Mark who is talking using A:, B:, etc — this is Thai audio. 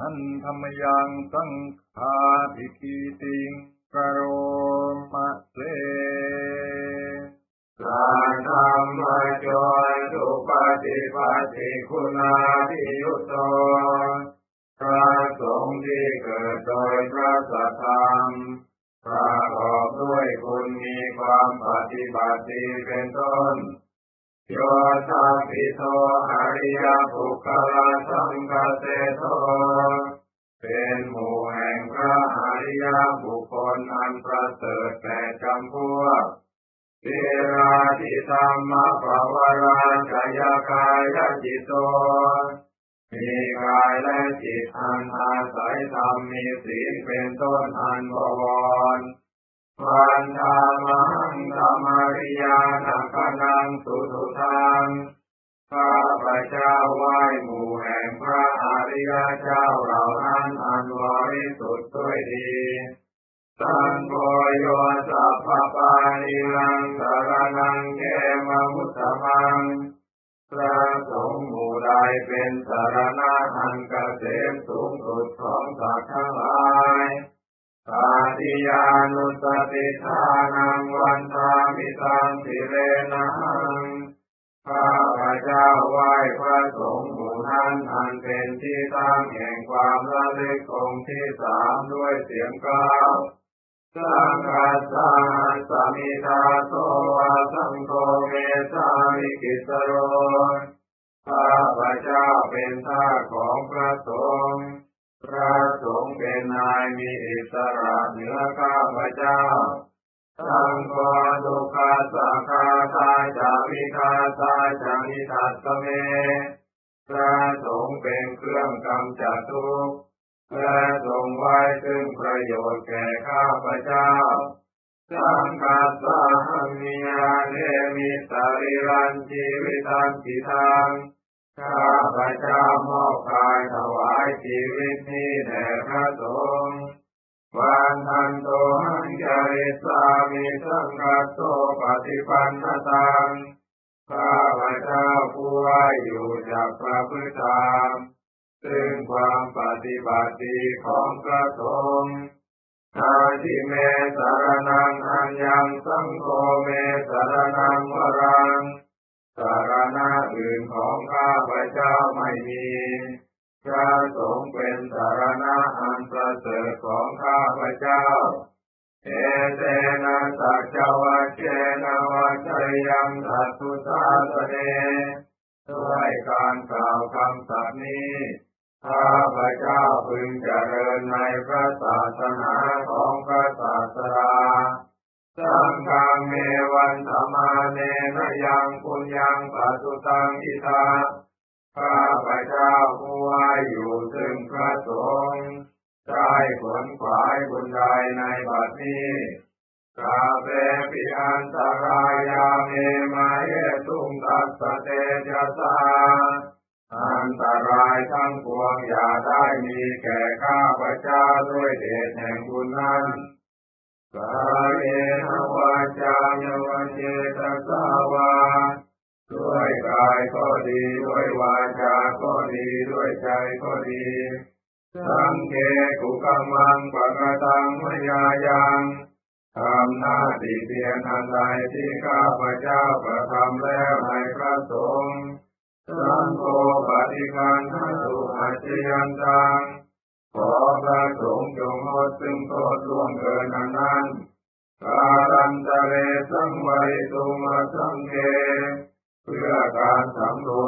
A: อันธรรมยังสังฆาภิกีติงกโรมะเล
B: การทำมาจอยสุปฏิปัติคุณาภิยุตโตพระสงฆ์ที่เกิดโดยพระสัทธรรมประกอบด้วยคุณมีความปฏิบัติเป็นต้น โยธาปิโตอริยบุคลาสังกเสโตเป็นหมู่แห่งพระอริยบุคคลอันประเสริฐแต่จำพวกเทราทิธรรมปวราชยกายจิตโต มีกายและจิตอันอาศัยธรรมมีศีลเป็นต้นอันบวร วันธามังธรรมริยานักนังสุทุทังข้าพระเจ้าไหว้หมู่แห่งพระอริยเจ้าเหล่านั้นอันบริสุทธิ์ด้วยดีสังโฆโยสัพพปานิลังสารนังเกมมุตตมังพระสงฆ์หมู่ใดเป็นสารณะอันเกษมสูงสุดของสัตว์ทั้งหลาย ตะติยานุสสะติฏฐานังวันทามิตังสิเรนะหังข้าพระเจ้าไหว้พระสงฆ์หมู่นั้นอันเป็นที่ตั้งแห่งความระลึกองค์ที่สามด้วยเศียรเกล้า สังฆัสสาหัสมิทาโส วะ สังโฆเมสามิกิสสะโรข้าพระเจ้าเป็นทาสของพระสงฆ์ พระสงฆ์เป็นนายมีอิสระเหนือข้าพเจ้าสังโฆทุกขาสังฆาตาจามิคาตาจามิทัสเม พระสงฆ์เป็นเครื่องกำจัดทุกข์และทรงไว้ซึ่งประโยชน์แก่ข้าพเจ้า สังกัสสะมีอาเนมิสาริรันชีวิตันติทาง ข้าพเจ้ามอบกายถวายชีวิตนี้แด่พระสงฆ์วันทันโตหังจริสามิสังกัสโตปฏิปันนตังข้าพเจ้าผู้ไหวอยู่จากพระพุทธธรรมซึ่งความปฏิบัติดีของพระสงฆ์อาทิเมสารนังอัญญังสังโฆ อื่นของข้าพเจ้าไม่มีพระสงฆ์เป็นสารณะอันประเสริฐของข้าพเจ้า เอเตนะสัจจวัชเชนะวัชยังสัตุสาสเนด้วยการกล่าวคำสัตย์นี้ ข้าพระเจ้าพึงเจริญในพระศาสนาของพระศาสดาสังฆเมวันธรรมเนนยังปุ สุตังอิทาข้าพระเจ้าผู้ว่าอยู่ซึ่งพระสงฆ์ได้ผลขวายบุญใดในบัดนี้กาเปปิอันตรายาเมมาเยตุงตัสสะเตจสาอันตรายทั้งปวงอย่าได้มีแก่ข้าพระเจ้าด้วยเดชแห่งบุญนั้นกาเยนวาจายวัน ดีด้วยวาจาก็ดีด้วยใจก็ดีสังเกกุกำมังปะกตังมยายังทำหน้าที่เพียงอันใดที่ข้าพระเจ้าประทำแล้วในพระสงฆ์สังโฆปฏิคันหตุอาชยันตังขอพระสงฆ์จงงดซึ่งโทษล่วงเกินนั้น พื่อ